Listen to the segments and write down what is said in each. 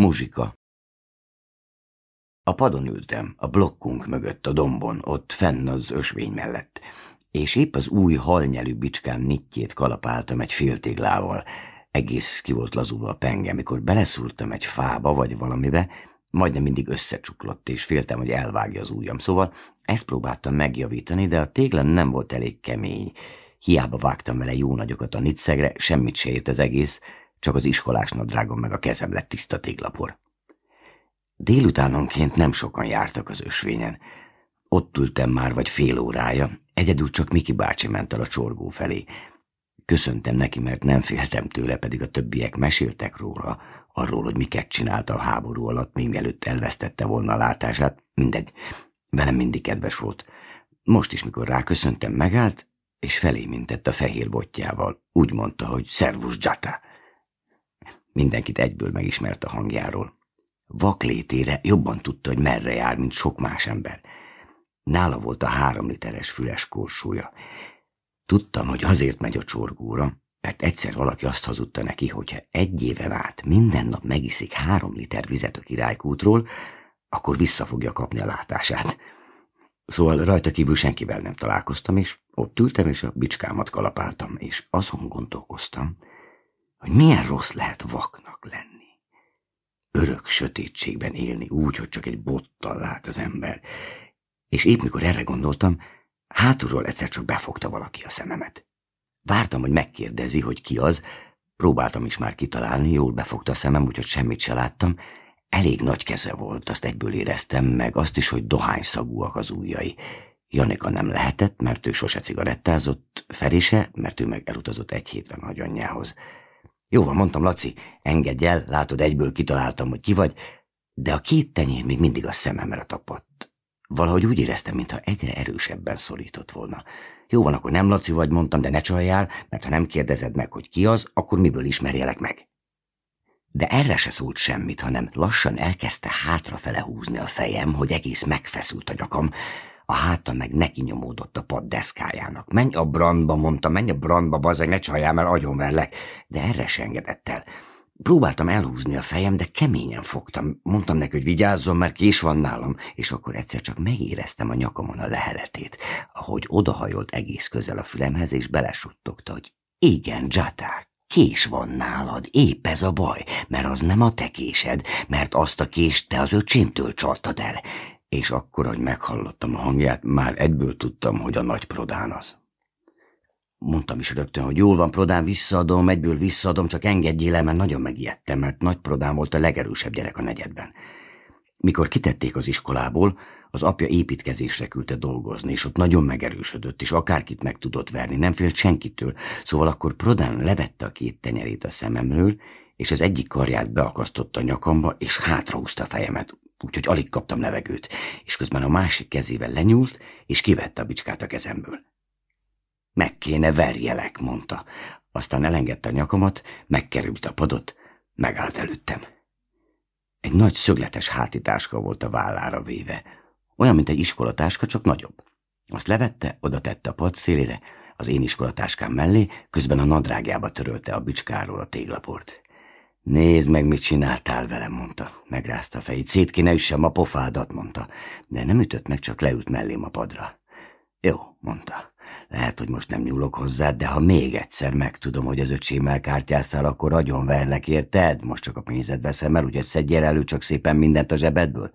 Muzsika A padon ültem, a blokkunk mögött a dombon, ott fenn az ösvény mellett, és épp az új halnyelű bicskám nittjét kalapáltam egy féltéglával. Egész ki volt lazulva a penge, mikor beleszúrtam egy fába vagy valamibe, majdnem mindig összecsuklott, és féltem, hogy elvágja az ujjam. Szóval ezt próbáltam megjavítani, de a tégla nem volt elég kemény. Hiába vágtam vele jó nagyokat a nicszegre, semmit se ért az egész, csak az iskolás nadrágom meg a kezem lett tiszta téglapor. Délutánonként nem sokan jártak az ösvényen. Ott ültem már vagy fél órája, egyedül csak Miki bácsi ment el a csorgó felé. Köszöntem neki, mert nem féltem tőle, pedig a többiek meséltek róla, arról, hogy miket csinált a háború alatt, még mielőtt elvesztette volna a látását. Mindegy, velem mindig kedves volt. Most is, mikor ráköszöntem, megállt, és felé mintett a fehér botjával. Úgy mondta, hogy szervus Jata. Mindenkit egyből megismert a hangjáról. Vaklétére jobban tudta, hogy merre jár, mint sok más ember. Nála volt a három literes füles korsója. Tudtam, hogy azért megy a csorgóra, mert egyszer valaki azt hazudta neki, hogyha egy éven át minden nap megiszik három liter vizet a királykútról, akkor vissza fogja kapni a látását. Szóval rajta kívül senkivel nem találkoztam, és ott ültem, és a bicskámat kalapáltam, és azon gondolkoztam, hogy milyen rossz lehet vaknak lenni. Örök sötétségben élni úgy, hogy csak egy bottal lát az ember. És épp mikor erre gondoltam, hátulról egyszer csak befogta valaki a szememet. Vártam, hogy megkérdezi, hogy ki az, próbáltam is már kitalálni, jól befogta a szemem, úgyhogy semmit se láttam. Elég nagy keze volt, azt egyből éreztem, meg azt is, hogy dohányszagúak az ujjai. Janika nem lehetett, mert ő sose cigarettázott, Ferise, mert ő meg elutazott egy hétre nagyanyjához. Jó van, mondtam, Laci, engedj el, látod, egyből kitaláltam, hogy ki vagy, de a két tenyér még mindig a szememre tapadt. Valahogy úgy éreztem, mintha egyre erősebben szorított volna. Jó van, akkor nem Laci vagy, mondtam, de ne csaljál, mert ha nem kérdezed meg, hogy ki az, akkor miből ismerjelek meg? De erre se szólt semmit, hanem lassan elkezdte hátrafele húzni a fejem, hogy egész megfeszült a nyakam, a háta meg neki nyomódott a pad deszkájának. Menj a brandba, mondta, menj a brandba, bazeg, ne csaljál, mert agyonverlek. De erre se engedett el. Próbáltam elhúzni a fejem, de keményen fogtam. Mondtam neki, hogy vigyázzon, mert kés van nálam, és akkor egyszer csak megéreztem a nyakamon a leheletét, ahogy odahajolt egész közel a fülemhez, és belesuttogta, hogy igen, Jaták, kés van nálad, épp ez a baj, mert az nem a te késed, mert azt a kést te az öcsémtől csaltad el. És akkor, hogy meghallottam a hangját, már egyből tudtam, hogy a nagy prodán az. Mondtam is rögtön, hogy jól van, Prodán, visszaadom, egyből visszaadom, csak engedjél el, mert nagyon megijedtem, mert Nagy Prodán volt a legerősebb gyerek a negyedben. Mikor kitették az iskolából, az apja építkezésre küldte dolgozni, és ott nagyon megerősödött, és akárkit meg tudott verni, nem félt senkitől, szóval akkor Prodán levette a két tenyerét a szememről, és az egyik karját beakasztotta a nyakamba, és hátrahúzta a fejemet, úgyhogy alig kaptam levegőt, és közben a másik kezével lenyúlt, és kivette a bicskát a kezemből. Meg kéne verjelek, mondta. Aztán elengedte a nyakamat, megkerült a padot, megállt előttem. Egy nagy szögletes hátitáska volt a vállára véve, olyan, mint egy iskolatáska, csak nagyobb. Azt levette, oda tette a pad szélére, az én iskolatáskám mellé, közben a nadrágjába törölte a bicskáról a téglaport. Nézd meg, mit csináltál velem, mondta. Megrázta a fejét. Szét kéne üssem a pofádat, mondta. De nem ütött meg, csak leült mellém a padra. Jó, mondta. Lehet, hogy most nem nyúlok hozzá, de ha még egyszer megtudom, hogy az öcsémmel kártyáztál, akkor agyon verlek, érted? Most csak a pénzed veszem el, úgyhogy szedjél elő csak szépen mindent a zsebedből.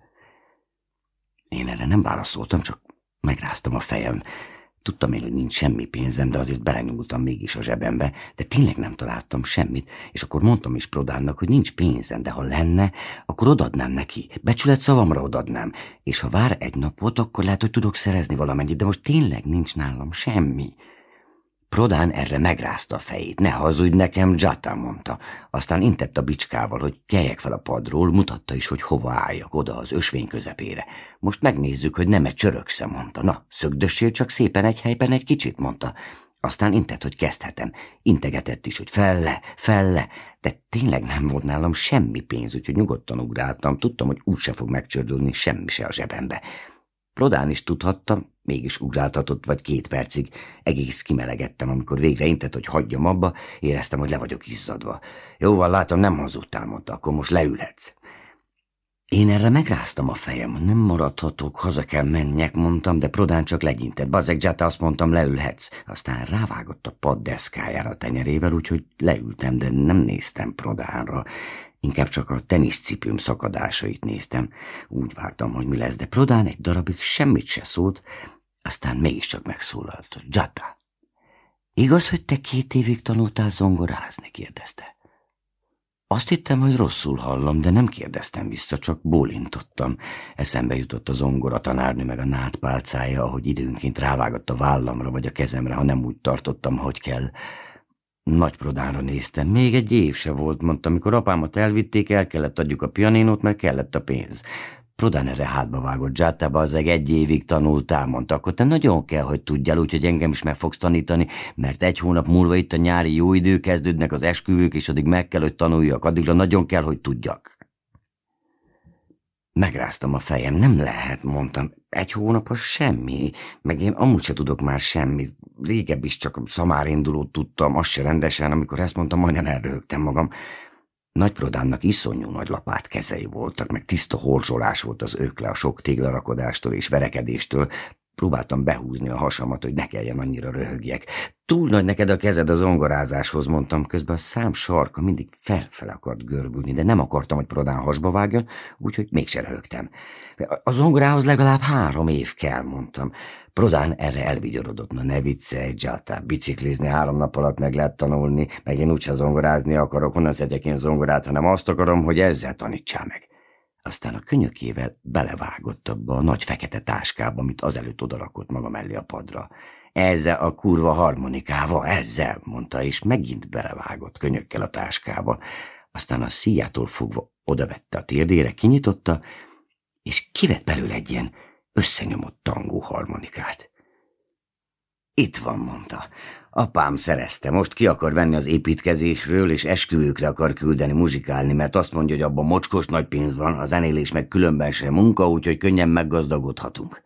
Én erre nem válaszoltam, csak megráztam a fejem. Tudtam én, hogy nincs semmi pénzem, de azért belenyúltam mégis a zsebembe, de tényleg nem találtam semmit, és akkor mondtam is Prodánnak, hogy nincs pénzem, de ha lenne, akkor odadnám neki, becsület szavamra odadnám, és ha vár egy napot, akkor lehet, hogy tudok szerezni valamennyit, de most tényleg nincs nálam semmi. Prodán erre megrázta a fejét. Ne hazudj nekem, Jata, mondta. Aztán intett a bicskával, hogy keljek fel a padról, mutatta is, hogy hova álljak, oda az ösvény közepére. Most megnézzük, hogy nem egy csöröksze, mondta. Na, szögdössél csak szépen egy helyben egy kicsit, mondta. Aztán intett, hogy kezdhetem. Integetett is, hogy felle, felle, de tényleg nem volt nálam semmi pénz, úgyhogy nyugodtan ugráltam. Tudtam, hogy úgyse fog megcsördülni semmi se a zsebembe. Prodán is tudhattam, mégis ugráltatott vagy két percig. Egész kimelegettem, amikor végre intett, hogy hagyjam abba, éreztem, hogy le vagyok izzadva. Jó van, látom, nem hazudtál, mondta, akkor most leülhetsz. Én erre megráztam a fejem, nem maradhatok, haza kell menjek, mondtam, de Prodán csak legyintett. Bazeg Jata azt mondtam, leülhetsz. Aztán rávágott a pad deszkájára a tenyerével, úgyhogy leültem, de nem néztem Prodánra. Inkább csak a teniszcipőm szakadásait néztem. Úgy vártam, hogy mi lesz, de Prodán egy darabig semmit se szólt, aztán mégiscsak megszólalt. Jata, igaz, hogy te két évig tanultál zongorázni? kérdezte. Azt hittem, hogy rosszul hallom, de nem kérdeztem vissza, csak bólintottam. Eszembe jutott a zongora tanárnő meg a nátpálcája, ahogy időnként rávágott a vállamra vagy a kezemre, ha nem úgy tartottam, hogy kell. Nagy prodára néztem. Még egy év se volt, mondta, amikor apámat elvitték, el kellett adjuk a pianinót, mert kellett a pénz. Prodán erre hátba vágott zsátába, az egy évig tanultál, mondta, akkor te nagyon kell, hogy tudjál, úgyhogy engem is meg fogsz tanítani, mert egy hónap múlva itt a nyári jó idő kezdődnek az esküvők, és addig meg kell, hogy tanuljak, addigra nagyon kell, hogy tudjak. Megráztam a fejem, nem lehet, mondtam. Egy hónap az semmi, meg én amúgy se tudok már semmit. Régebb is csak szamárindulót tudtam, azt se rendesen, amikor ezt mondtam, majdnem elröhögtem magam. Nagyprodánnak iszonyú nagy lapát kezei voltak, meg tiszta horzsolás volt az ökle a sok téglarakodástól és verekedéstől. Próbáltam behúzni a hasamat, hogy ne kelljen annyira röhögjek. Túl nagy neked a kezed az zongorázáshoz, mondtam, közben a szám sarka mindig felfel akart görbülni, de nem akartam, hogy Prodán hasba vágjon, úgyhogy mégse röhögtem. A zongorához legalább három év kell, mondtam. Prodán erre elvigyorodott, na ne viccelj, Jata, biciklizni három nap alatt meg lehet tanulni, meg én úgyse zongorázni akarok, honnan szedjek én zongorát, hanem azt akarom, hogy ezzel tanítsál meg. Aztán a könyökével belevágott abba a nagy fekete táskába, amit azelőtt odarakott maga mellé a padra. Ezzel a kurva harmonikával, ezzel, mondta, és megint belevágott könyökkel a táskába. Aztán a szíjától fogva odavette a térdére, kinyitotta, és kivett belőle egy ilyen összenyomott tangó harmonikát. Itt van, mondta. Apám szerezte, most ki akar venni az építkezésről, és esküvőkre akar küldeni muzsikálni, mert azt mondja, hogy abban mocskos nagy pénz van, a zenélés meg különben sem munka, úgyhogy könnyen meggazdagodhatunk.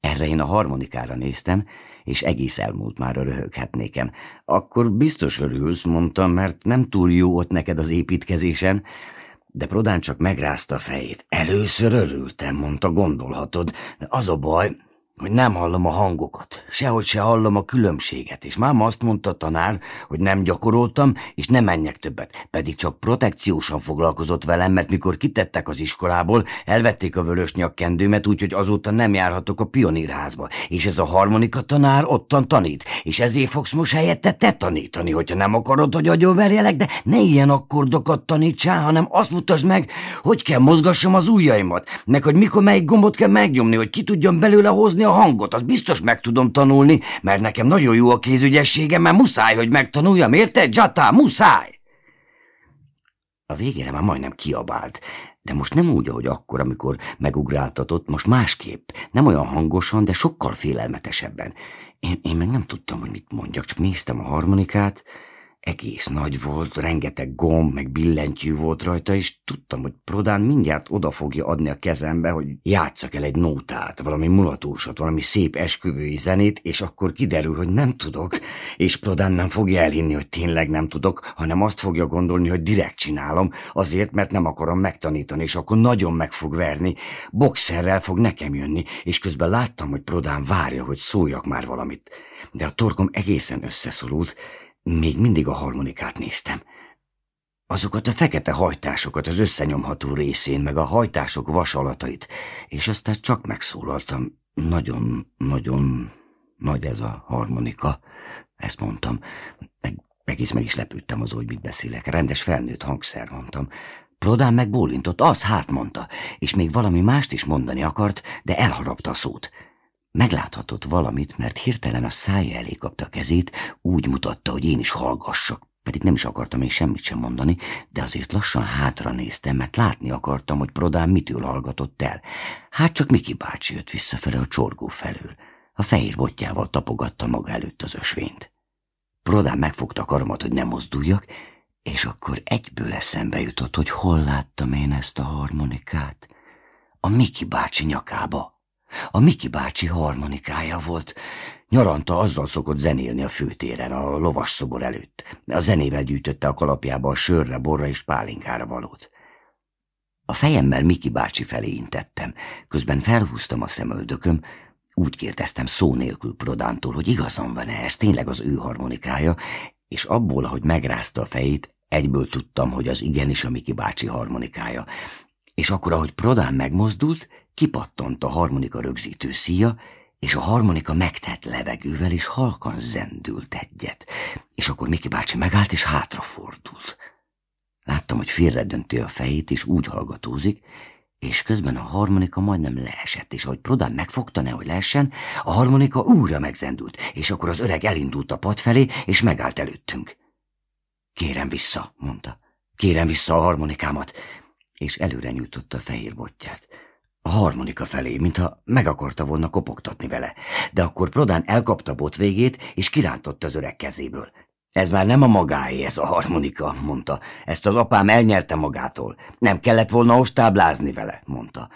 Erre én a harmonikára néztem, és egész elmúlt már a röhöghetnékem. Akkor biztos örülsz, mondtam, mert nem túl jó ott neked az építkezésen, de Prodán csak megrázta a fejét. Először örültem, mondta, gondolhatod, de az a baj, hogy nem hallom a hangokat, sehogy se hallom a különbséget, és máma azt mondta tanár, hogy nem gyakoroltam, és nem menjek többet, pedig csak protekciósan foglalkozott velem, mert mikor kitettek az iskolából, elvették a vörös nyakkendőmet, úgyhogy azóta nem járhatok a pionírházba, és ez a harmonika tanár ottan tanít, és ezért fogsz most helyette te tanítani, hogyha nem akarod, hogy agyonverjelek, de ne ilyen akkordokat tanítsál, hanem azt mutasd meg, hogy kell mozgassam az ujjaimat, meg hogy mikor melyik gombot kell megnyomni, hogy ki tudjam belőle hozni a hangot, az biztos meg tudom tanulni, mert nekem nagyon jó a kézügyességem, mert muszáj, hogy megtanuljam, érted, Jata? Muszáj! A végére már majdnem kiabált, de most nem úgy, ahogy akkor, amikor megugráltatott, most másképp, nem olyan hangosan, de sokkal félelmetesebben. Én, én meg nem tudtam, hogy mit mondjak, csak néztem a harmonikát, egész nagy volt, rengeteg gomb, meg billentyű volt rajta, és tudtam, hogy Prodán mindjárt oda fogja adni a kezembe, hogy játszak el egy nótát, valami mulatósat, valami szép esküvői zenét, és akkor kiderül, hogy nem tudok, és Prodán nem fogja elhinni, hogy tényleg nem tudok, hanem azt fogja gondolni, hogy direkt csinálom, azért, mert nem akarom megtanítani, és akkor nagyon meg fog verni, boxerrel fog nekem jönni, és közben láttam, hogy Prodán várja, hogy szóljak már valamit. De a torkom egészen összeszorult, még mindig a harmonikát néztem. Azokat a fekete hajtásokat az összenyomható részén, meg a hajtások vasalatait, és aztán csak megszólaltam. Nagyon, nagyon nagy ez a harmonika, ezt mondtam. Meg, egész meg is lepődtem az, hogy mit beszélek. Rendes felnőtt hangszer, mondtam. Prodán meg bólintott, az hát mondta, és még valami mást is mondani akart, de elharapta a szót. Megláthatott valamit, mert hirtelen a szája elé kapta a kezét, úgy mutatta, hogy én is hallgassak, pedig nem is akartam én semmit sem mondani, de azért lassan hátra néztem, mert látni akartam, hogy Prodán mitől hallgatott el. Hát csak Miki bácsi jött visszafele a csorgó felől. A fehér botjával tapogatta maga előtt az ösvényt. Prodán megfogta a karomat, hogy nem mozduljak, és akkor egyből eszembe jutott, hogy hol láttam én ezt a harmonikát. A Miki bácsi nyakába. A Miki bácsi harmonikája volt. Nyaranta azzal szokott zenélni a főtéren, a lovas szobor előtt. A zenével gyűjtötte a kalapjába a sörre, borra és pálinkára valót. A fejemmel Miki bácsi felé intettem, közben felhúztam a szemöldököm, úgy kérdeztem szó nélkül Prodántól, hogy igazam van-e, ez tényleg az ő harmonikája, és abból, ahogy megrázta a fejét, egyből tudtam, hogy az igenis a Miki bácsi harmonikája. És akkor, ahogy Prodán megmozdult, kipattant a harmonika rögzítő szíja, és a harmonika megtett levegővel, és halkan zendült egyet. És akkor Miki bácsi megállt, és hátrafordult. Láttam, hogy félredönti a fejét, és úgy hallgatózik, és közben a harmonika majdnem leesett, és ahogy Prodán megfogta, nehogy leessen, a harmonika újra megzendült, és akkor az öreg elindult a pad felé, és megállt előttünk. Kérem vissza, mondta. Kérem vissza a harmonikámat, és előre nyújtotta a fehér botját. A harmonika felé, mintha meg akarta volna kopogtatni vele, de akkor Prodán elkapta bot végét, és kirántotta az öreg kezéből. Ez már nem a magáé, ez a harmonika, mondta. Ezt az apám elnyerte magától. Nem kellett volna ostáblázni vele, mondta.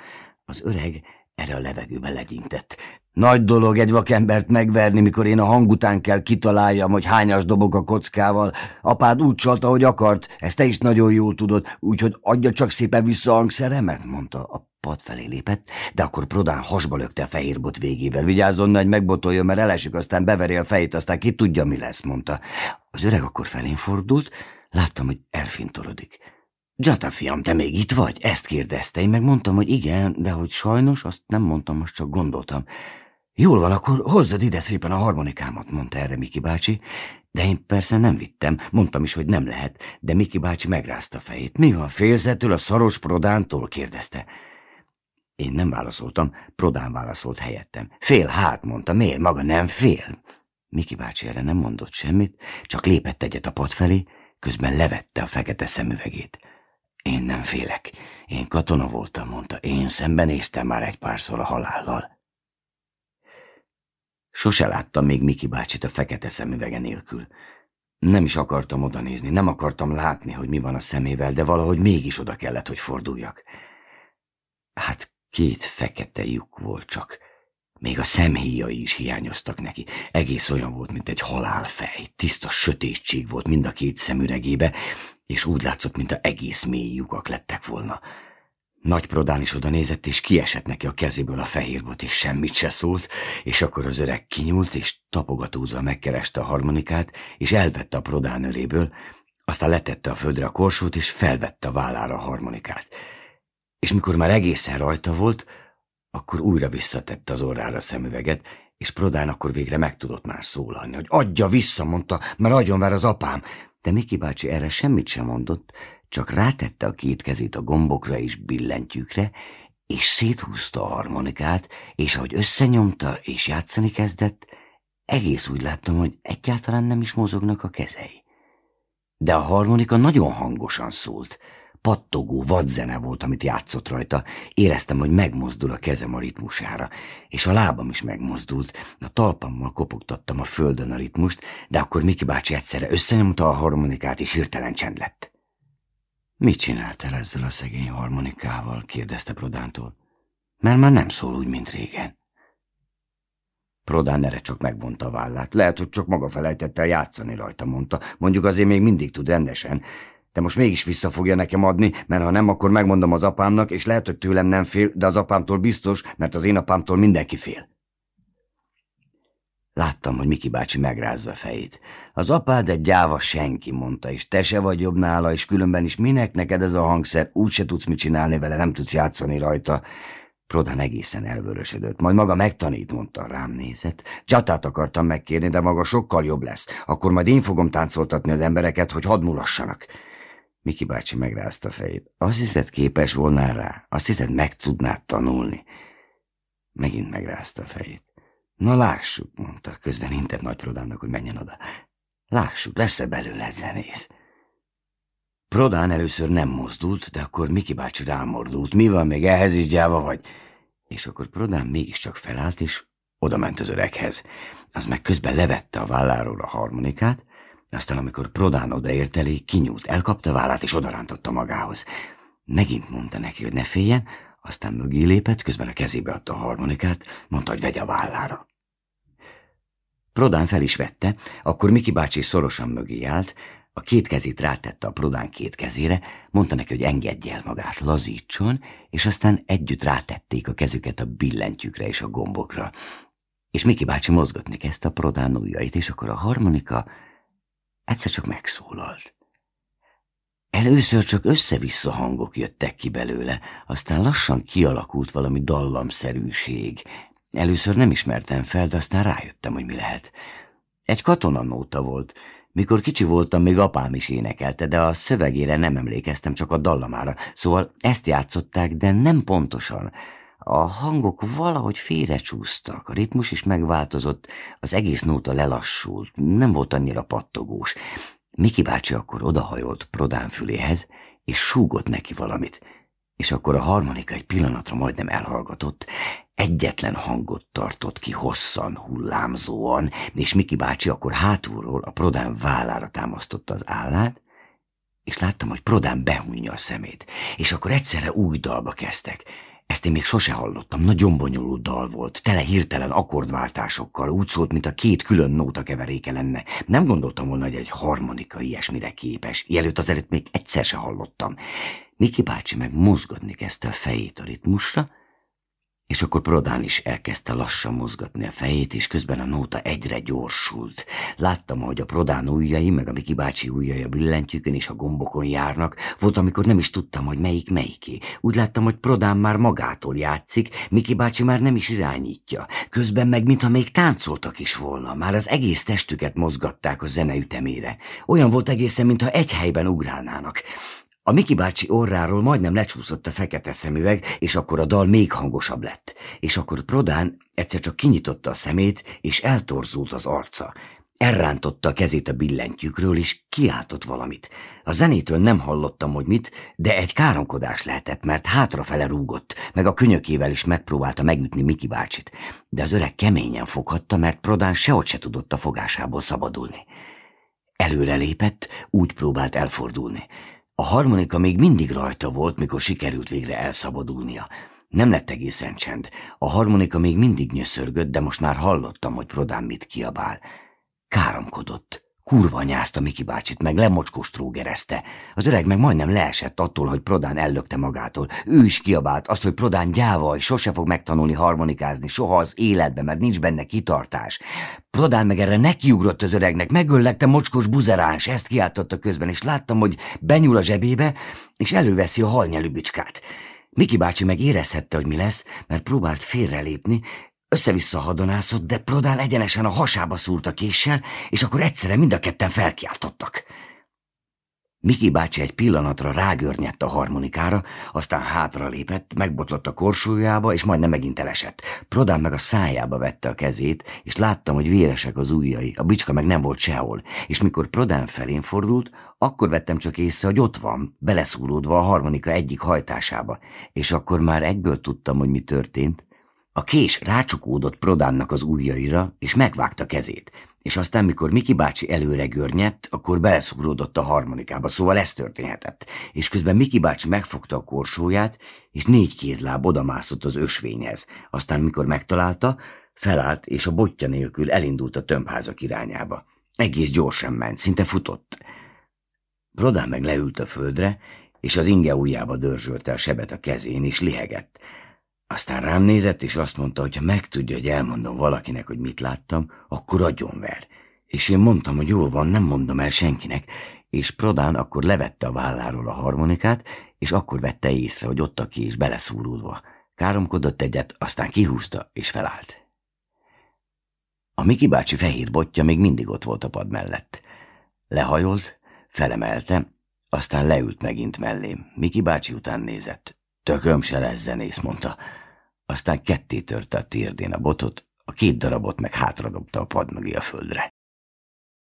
Az öreg erre a levegőbe legyintett. Nagy dolog egy vakembert megverni, mikor én a hang után kell kitaláljam, hogy hányas dobok a kockával. Apád úgy csalta, hogy akart, ezt te is nagyon jól tudod, úgyhogy adja csak szépen vissza a hangszeremet, mondta. A pad felé lépett, de akkor Prodán hasba lökte a fehér bot végével. Vigyázzon, hogy megbotoljon, mert elesik, aztán beveri a fejét, aztán ki tudja, mi lesz, mondta. Az öreg akkor felén fordult, láttam, hogy elfintorodik. Jata fiam, te még itt vagy? Ezt kérdezte. Én meg mondtam, hogy igen, de hogy sajnos, azt nem mondtam, most csak gondoltam. Jól van, akkor hozzad ide szépen a harmonikámat, mondta erre Miki bácsi, de én persze nem vittem, mondtam is, hogy nem lehet, de Miki bácsi megrázta fejét. Mi van, félzetől a szaros prodántól? kérdezte. Én nem válaszoltam, Prodán válaszolt helyettem. Fél hát, mondta, miért maga nem fél? Miki bácsi erre nem mondott semmit, csak lépett egyet a pad felé, közben levette a fekete szemüvegét. Én nem félek. Én katona voltam, mondta. Én szembenéztem már egy párszor a halállal. Sose láttam még Miki bácsit a fekete szemüvege nélkül. Nem is akartam oda nézni, nem akartam látni, hogy mi van a szemével, de valahogy mégis oda kellett, hogy forduljak. Hát két fekete lyuk volt csak. Még a szemhéjai is hiányoztak neki. Egész olyan volt, mint egy halálfej. Tiszta sötétség volt mind a két szemüregébe, és úgy látszott, mint a egész mély lyukak lettek volna. Nagy Prodán is oda nézett, és kiesett neki a kezéből a fehérbot, és semmit se szólt, és akkor az öreg kinyúlt, és tapogatózva megkereste a harmonikát, és elvette a Prodán öléből, aztán letette a földre a korsót, és felvette a vállára a harmonikát. És mikor már egészen rajta volt, akkor újra visszatette az orrára a szemüveget, és Prodán akkor végre meg tudott már szólalni, hogy adja vissza, mondta, mert adjon már az apám, de Miki bácsi erre semmit sem mondott, csak rátette a két kezét a gombokra és billentyűkre, és széthúzta a harmonikát, és ahogy összenyomta és játszani kezdett, egész úgy láttam, hogy egyáltalán nem is mozognak a kezei. De a harmonika nagyon hangosan szólt, pattogó vadzene volt, amit játszott rajta. Éreztem, hogy megmozdul a kezem a ritmusára, és a lábam is megmozdult. A talpammal kopogtattam a földön a ritmust, de akkor Miki bácsi egyszerre összenyomta a harmonikát, és hirtelen csend lett. Mit csináltál ezzel a szegény harmonikával? kérdezte Prodántól. Mert már nem szól úgy, mint régen. Prodán erre csak megvonta a vállát. Lehet, hogy csak maga felejtette el játszani rajta, mondta. Mondjuk azért még mindig tud rendesen, de most mégis vissza fogja nekem adni, mert ha nem, akkor megmondom az apámnak, és lehet, hogy tőlem nem fél, de az apámtól biztos, mert az én apámtól mindenki fél. Láttam, hogy Miki bácsi megrázza a fejét. Az apád egy gyáva senki, mondta, és te se vagy jobb nála, és különben is minek neked ez a hangszer, úgy se tudsz mit csinálni vele, nem tudsz játszani rajta. Prodan egészen elvörösödött. Majd maga megtanít, mondta, rám nézett. Csatát akartam megkérni, de maga sokkal jobb lesz. Akkor majd én fogom táncoltatni az embereket, hogy hadd mulassanak. Miki bácsi megrázta a fejét. Azt hiszed, képes volnál rá? Azt hiszed, meg tudnád tanulni? Megint megrázta a fejét. Na lássuk, mondta, közben intett nagy Prodának, hogy menjen oda. Lássuk, lesz-e belőle zenész? Prodán először nem mozdult, de akkor Miki bácsi rámordult. Mi van, még ehhez is gyáva vagy? És akkor Prodán mégiscsak felállt, és oda ment az öreghez. Az meg közben levette a válláról a harmonikát, aztán, amikor Prodán odaért elé, kinyúlt, elkapta vállát és odarántotta magához. Megint mondta neki, hogy ne féljen, aztán mögé lépett, közben a kezébe adta a harmonikát, mondta, hogy vegye a vállára. Prodán fel is vette, akkor Miki bácsi szorosan mögé állt, A két kezét rátette a prodán két kezére, mondta neki, hogy engedje el magát, lazítson, és aztán együtt rátették a kezüket a billentyűkre és a gombokra. És Miki bácsi mozgatni kezdte a prodán ujjait, és akkor a harmonika egyszer csak megszólalt. Először csak össze-vissza hangok jöttek ki belőle, aztán lassan kialakult valami dallamszerűség. Először nem ismertem fel, de aztán rájöttem, hogy mi lehet. Egy katonanóta volt. Mikor kicsi voltam, még apám is énekelte, de a szövegére nem emlékeztem, csak a dallamára. Szóval ezt játszották, de nem pontosan. A hangok valahogy félrecsúsztak, a ritmus is megváltozott, az egész nóta lelassult, nem volt annyira pattogós. Miki bácsi akkor odahajolt Prodán füléhez, és súgott neki valamit, és akkor a harmonika egy pillanatra majdnem elhallgatott, egyetlen hangot tartott ki hosszan, hullámzóan, és Miki bácsi akkor hátulról a Prodán vállára támasztotta az állát, és láttam, hogy Prodán behunja a szemét, és akkor egyszerre új dalba kezdtek, ezt én még sose hallottam, nagyon bonyolult dal volt, tele hirtelen akkordváltásokkal, úgy szólt, mint a két külön nóta keveréke lenne. Nem gondoltam volna, hogy egy harmonika ilyesmire képes. Jelőtt azelőtt még egyszer se hallottam. Miki bácsi meg mozgatni kezdte a fejét a ritmusra, és akkor Prodán is elkezdte lassan mozgatni a fejét, és közben a nóta egyre gyorsult. Láttam, hogy a Prodán ujjai, meg a Miki bácsi ujjai a billentyűkön és a gombokon járnak. Volt, amikor nem is tudtam, hogy melyik melyiké. Úgy láttam, hogy Prodán már magától játszik, Miki bácsi már nem is irányítja. Közben meg, mintha még táncoltak is volna, már az egész testüket mozgatták a zene ütemére. Olyan volt egészen, mintha egy helyben ugrálnának. A Miki bácsi orráról majdnem lecsúszott a fekete szemüveg, és akkor a dal még hangosabb lett. És akkor Prodán egyszer csak kinyitotta a szemét, és eltorzult az arca. Elrántotta a kezét a billentyűkről, és kiáltott valamit. A zenétől nem hallottam, hogy mit, de egy káromkodás lehetett, mert hátrafele rúgott, meg a könyökével is megpróbálta megütni Miki bácsit. De az öreg keményen foghatta, mert Prodán sehogy se tudott a fogásából szabadulni. Előre lépett, úgy próbált elfordulni. A harmonika még mindig rajta volt, mikor sikerült végre elszabadulnia. Nem lett egészen csend. A harmonika még mindig nyöszörgött, de most már hallottam, hogy Prodán mit kiabál. Káromkodott. Kurva nyázta Miki bácsit, meg lemocskos trógerezte. Az öreg meg majdnem leesett attól, hogy Prodán ellökte magától. Ő is kiabált azt, hogy Prodán gyáva, sose fog megtanulni harmonikázni, soha az életbe, mert nincs benne kitartás. Prodán meg erre nekiugrott az öregnek, megöllegte mocskos buzeráns, ezt kiáltotta közben, és láttam, hogy benyúl a zsebébe, és előveszi a halnyelőbicskát. Miki bácsi meg érezhette, hogy mi lesz, mert próbált félrelépni, össze-vissza hadonászott, de Prodán egyenesen a hasába szúrt a késsel, és akkor egyszerre mind a ketten felkiáltottak. Miki bácsi egy pillanatra rágörnyedt a harmonikára, aztán hátra lépett, megbotlott a korsójába, és majdnem megint elesett. Prodán meg a szájába vette a kezét, és láttam, hogy véresek az ujjai, a bicska meg nem volt sehol, és mikor Prodán felén fordult, akkor vettem csak észre, hogy ott van, beleszúródva a harmonika egyik hajtásába, és akkor már egyből tudtam, hogy mi történt. A kés rácsukódott Prodánnak az ujjaira, és megvágta kezét és aztán, mikor Miki bácsi előre görnyedt, akkor beleszúródott a harmonikába, szóval ez történhetett. És közben Miki bácsi megfogta a korsóját, és négy kézláb odamászott az ösvényhez. Aztán, mikor megtalálta, felállt, és a botja nélkül elindult a tömbházak irányába. Egész gyorsan ment, szinte futott. Brodán meg leült a földre, és az inge ujjába dörzsölte a sebet a kezén, és lihegett. Aztán rám nézett, és azt mondta, hogy ha megtudja, hogy elmondom valakinek, hogy mit láttam, akkor agyonver. És én mondtam, hogy jól van, nem mondom el senkinek, és Prodán akkor levette a válláról a harmonikát, és akkor vette észre, hogy ott a ki is beleszúrulva. Káromkodott egyet, aztán kihúzta, és felállt. A Miki bácsi fehér botja még mindig ott volt a pad mellett. Lehajolt, felemelte, aztán leült megint mellém. Miki bácsi után nézett. Tököm se lesz zenész, mondta. Aztán ketté törte a térdén a botot, a két darabot meg hátradobta a pad mögé a földre.